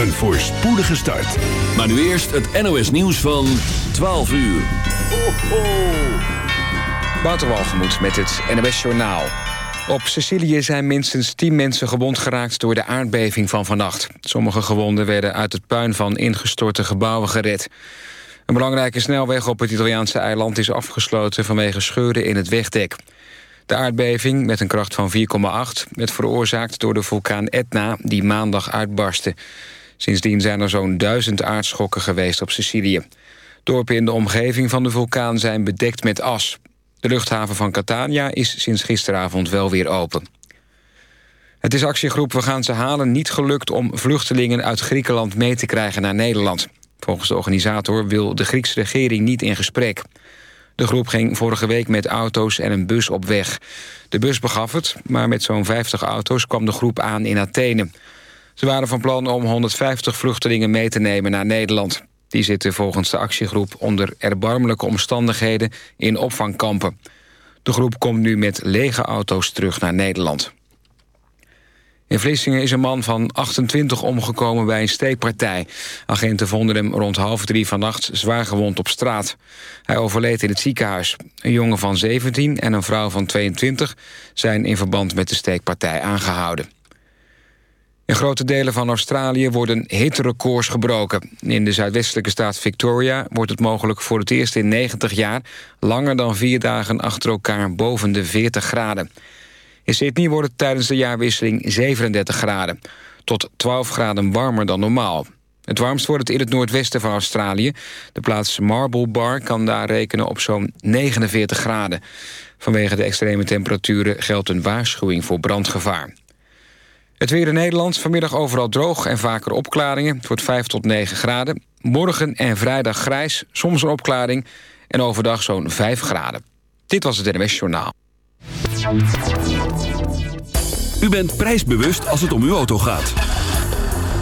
een voorspoedige start. Maar nu eerst het NOS nieuws van 12 uur. Ho. Waterwalgemoed met het NOS Journaal. Op Sicilië zijn minstens 10 mensen gewond geraakt door de aardbeving van vannacht. Sommige gewonden werden uit het puin van ingestorte gebouwen gered. Een belangrijke snelweg op het Italiaanse eiland is afgesloten vanwege scheuren in het wegdek. De aardbeving, met een kracht van 4,8, werd veroorzaakt door de vulkaan Etna... die maandag uitbarstte. Sindsdien zijn er zo'n duizend aardschokken geweest op Sicilië. Dorpen in de omgeving van de vulkaan zijn bedekt met as. De luchthaven van Catania is sinds gisteravond wel weer open. Het is actiegroep We gaan ze halen niet gelukt om vluchtelingen uit Griekenland mee te krijgen naar Nederland. Volgens de organisator wil de Griekse regering niet in gesprek. De groep ging vorige week met auto's en een bus op weg. De bus begaf het, maar met zo'n 50 auto's kwam de groep aan in Athene. Ze waren van plan om 150 vluchtelingen mee te nemen naar Nederland. Die zitten volgens de actiegroep onder erbarmelijke omstandigheden in opvangkampen. De groep komt nu met lege auto's terug naar Nederland. In Vlissingen is een man van 28 omgekomen bij een steekpartij. Agenten vonden hem rond half drie vannacht zwaar gewond op straat. Hij overleed in het ziekenhuis. Een jongen van 17 en een vrouw van 22 zijn in verband met de steekpartij aangehouden. In grote delen van Australië worden hitterecords gebroken. In de zuidwestelijke staat Victoria wordt het mogelijk voor het eerst in 90 jaar... langer dan vier dagen achter elkaar boven de 40 graden. In Sydney wordt het tijdens de jaarwisseling 37 graden. Tot 12 graden warmer dan normaal. Het warmst wordt het in het noordwesten van Australië. De plaats Marble Bar kan daar rekenen op zo'n 49 graden. Vanwege de extreme temperaturen geldt een waarschuwing voor brandgevaar. Het weer in Nederland, vanmiddag overal droog en vaker opklaringen. Het wordt 5 tot 9 graden. Morgen en vrijdag grijs, soms een opklaring... en overdag zo'n 5 graden. Dit was het NWS Journaal. U bent prijsbewust als het om uw auto gaat.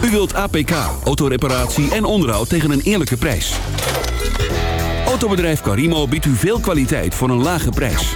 U wilt APK, autoreparatie en onderhoud tegen een eerlijke prijs. Autobedrijf Carimo biedt u veel kwaliteit voor een lage prijs.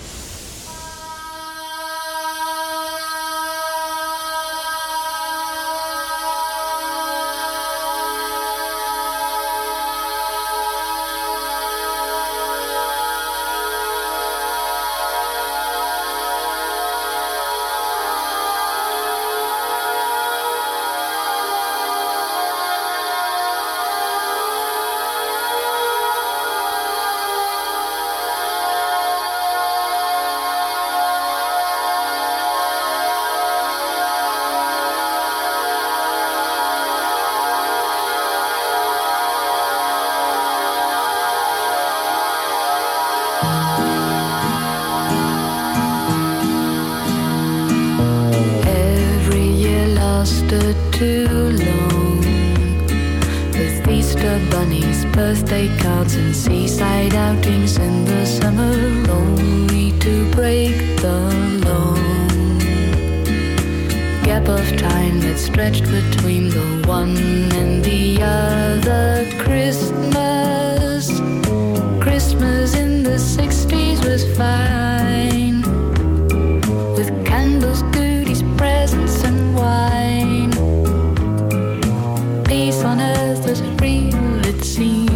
It seemed.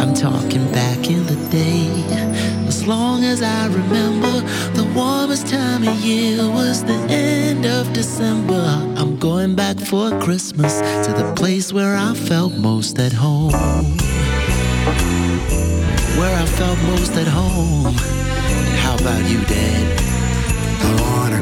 I'm talking back in the day. As long as I remember, the warmest time of year was the end of December. I'm going back for Christmas to the place where I felt most at home. Where I felt most at home. And How about you, Dad?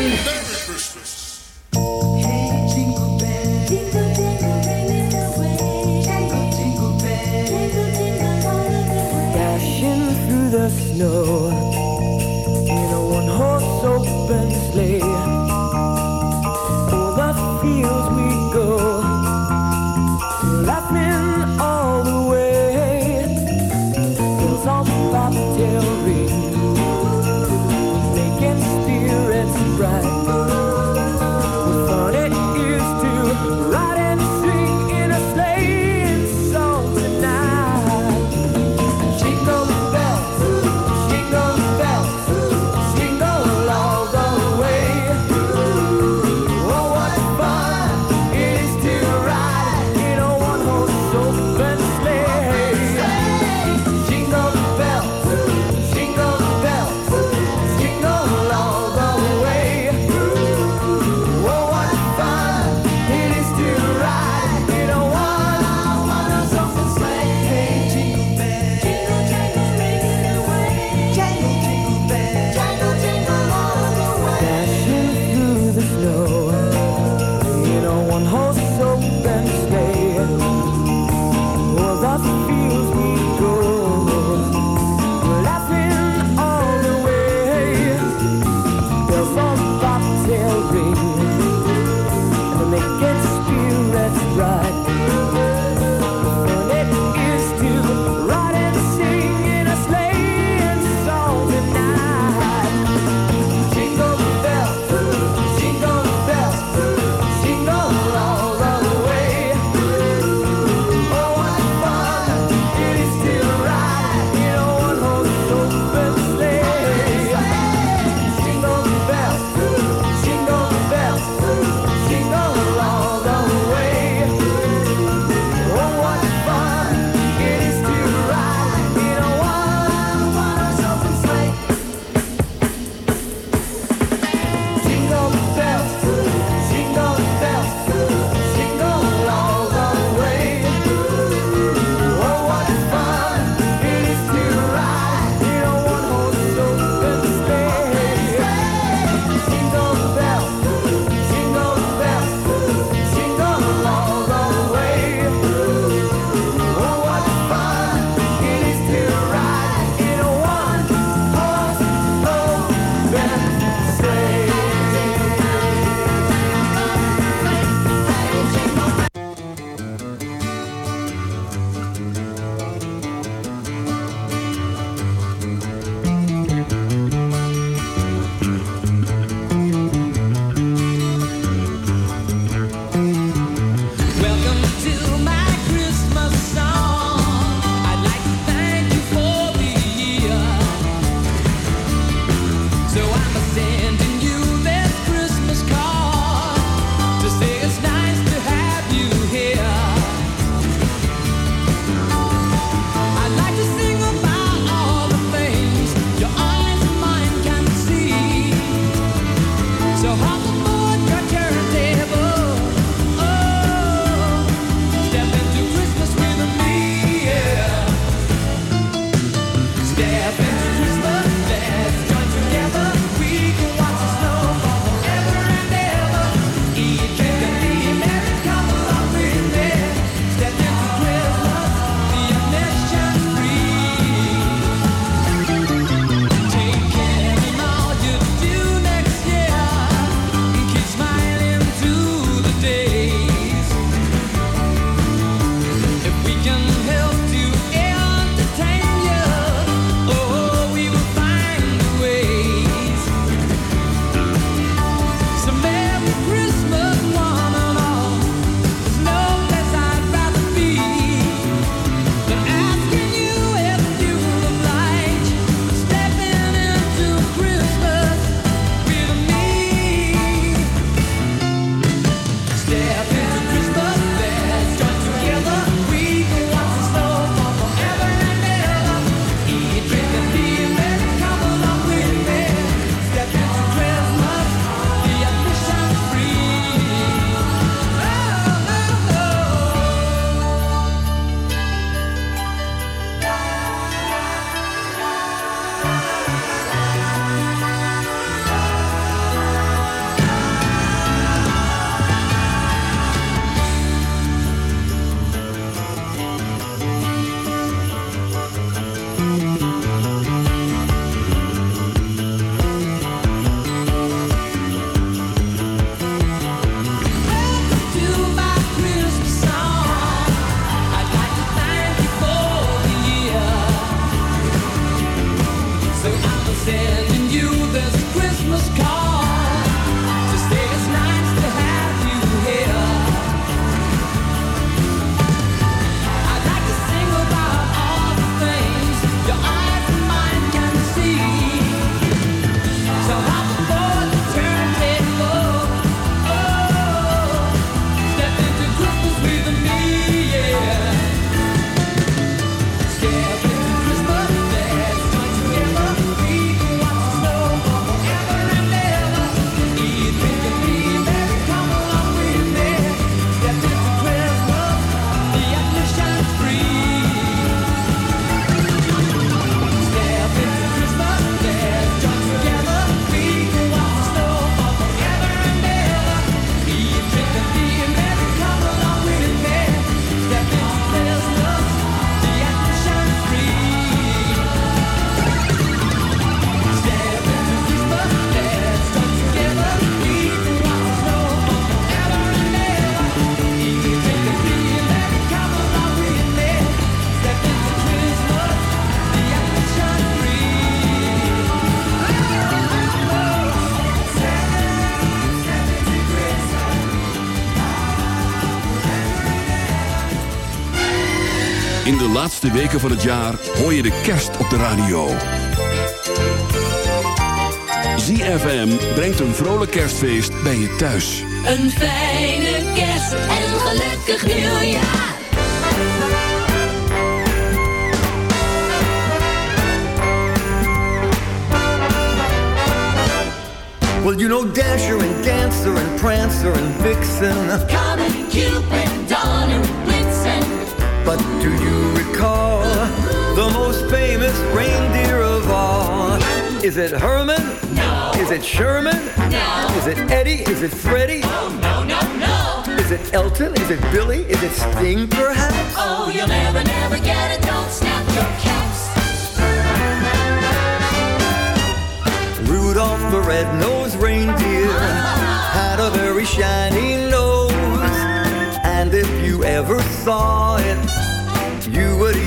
Dashing laatste weken van het jaar hoor je de kerst op de radio. ZFM brengt een vrolijk kerstfeest bij je thuis. Een fijne kerst en een gelukkig nieuwjaar. Well, you know Dasher and Dancer and Prancer and Vixen. Comet, Cupid, Donner. But do you recall the most famous reindeer of all? Is it Herman? No. Is it Sherman? No. Is it Eddie? Is it Freddie? Oh, no, no, no. Is it Elton? Is it Billy? Is it Sting, perhaps? Oh, you'll never, never get it. Don't snap your caps. Rudolph the red-nosed reindeer had a very shiny nose. And if you ever saw it, you would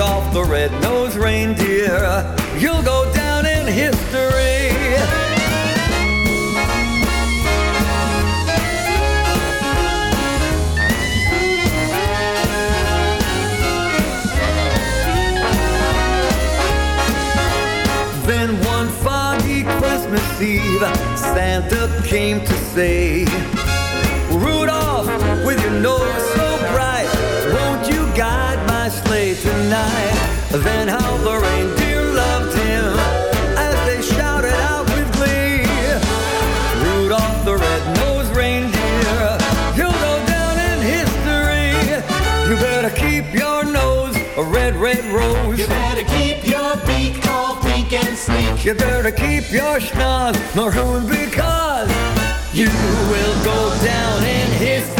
Rudolph the red-nosed reindeer, you'll go down in history. Then one foggy Christmas Eve, Santa came to say, Rudolph, with your nose my tonight? Then how the reindeer loved him as they shouted out with glee. Rudolph the red-nosed reindeer, you'll go down in history. You better keep your nose a red, red rose. You better keep your beak all pink and sleek. You better keep your schnoz maroon because you will go down in history.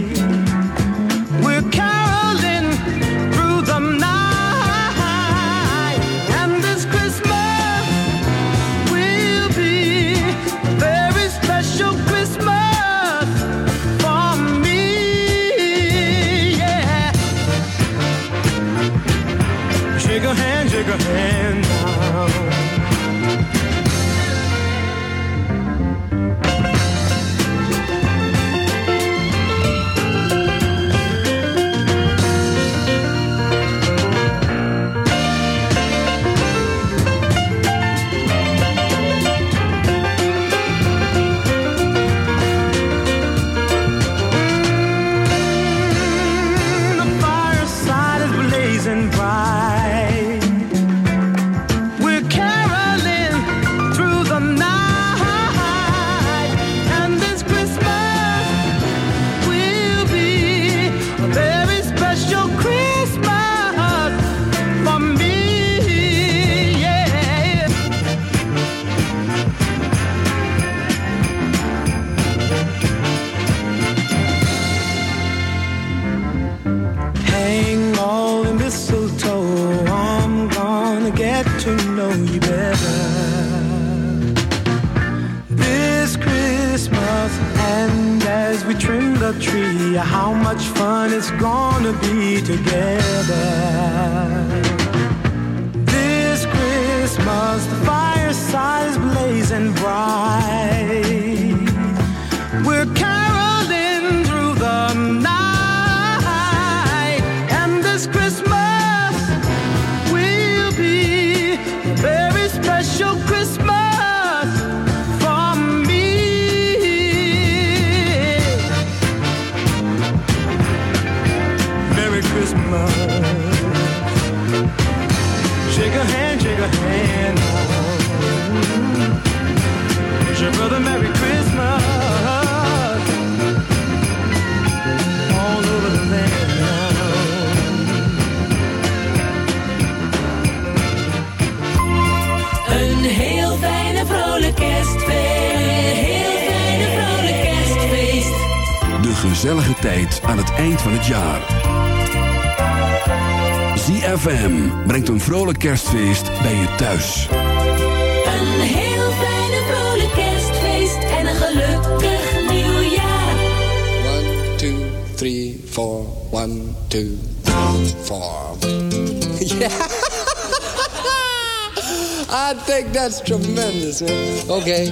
Vrolijk kerstfeest bij je thuis. Een heel fijne vrolijk kerstfeest en een gelukkig nieuwjaar. One, two, three, four. One, two, three, four. yeah. I think that's tremendous, man. Okay.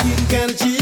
Well, it's getting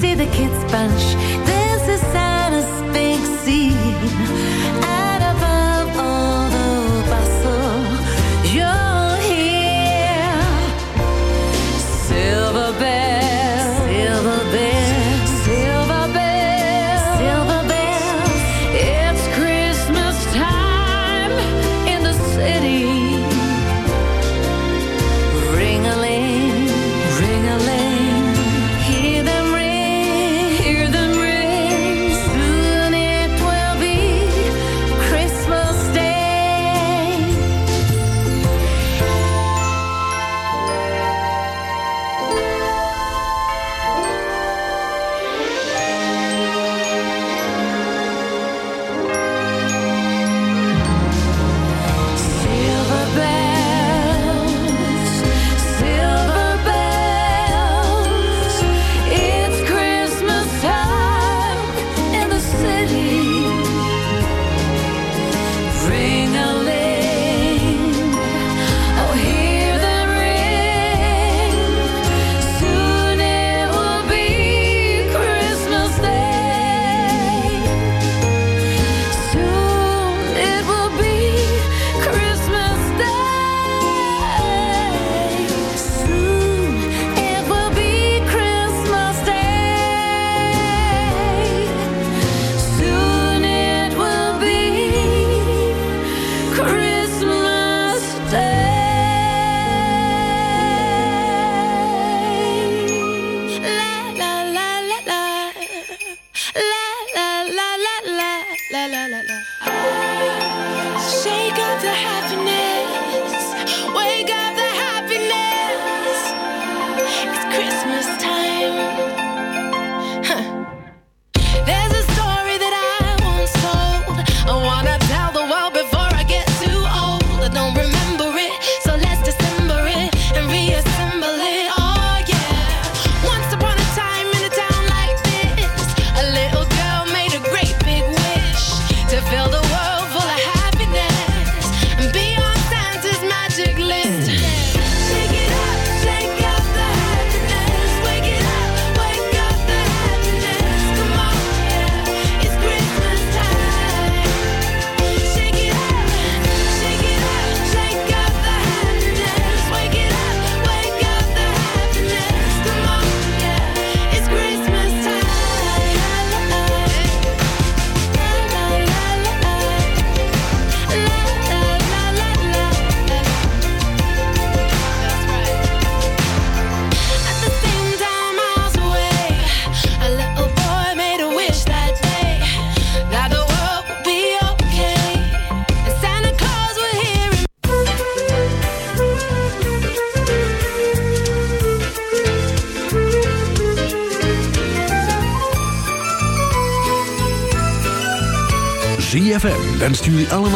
see the kids bunch.